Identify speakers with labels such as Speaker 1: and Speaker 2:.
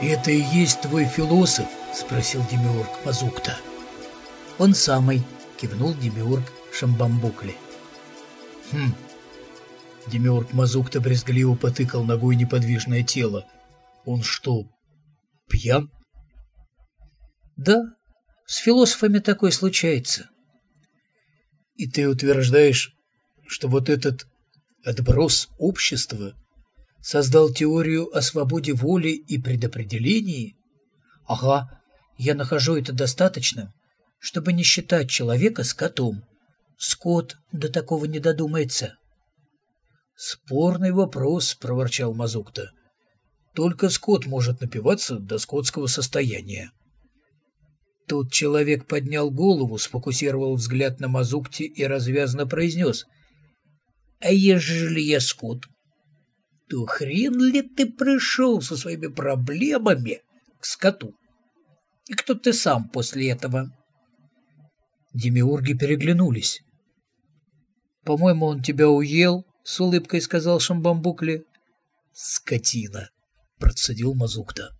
Speaker 1: «Это и есть твой философ?» — спросил Демиург Пазукта.
Speaker 2: «Он самый», — кивнул Демиург Шамбамбукли.
Speaker 1: «Хм». Демиург Мазукта брезгливо потыкал ногой неподвижное тело. «Он что, пьян?»
Speaker 2: «Да, с философами такое случается».
Speaker 1: «И ты утверждаешь, что вот этот отброс общества создал теорию о свободе воли и предопределении?
Speaker 2: Ага, я нахожу это достаточным, чтобы не считать человека скотом. Скот до такого не додумается.
Speaker 1: Спорный вопрос, проворчал Мазукта. Только скот может напиваться до скотского состояния. Тут человек поднял голову, сфокусировал взгляд на Мазукте и развязно произнес. «А ежели я скот?» то хрен ли ты пришел со своими проблемами к скоту? И кто ты сам после этого?» Демиурги переглянулись. «По-моему, он тебя уел», — с улыбкой сказал Шамбамбукли. «Скотина», — процедил Мазукта.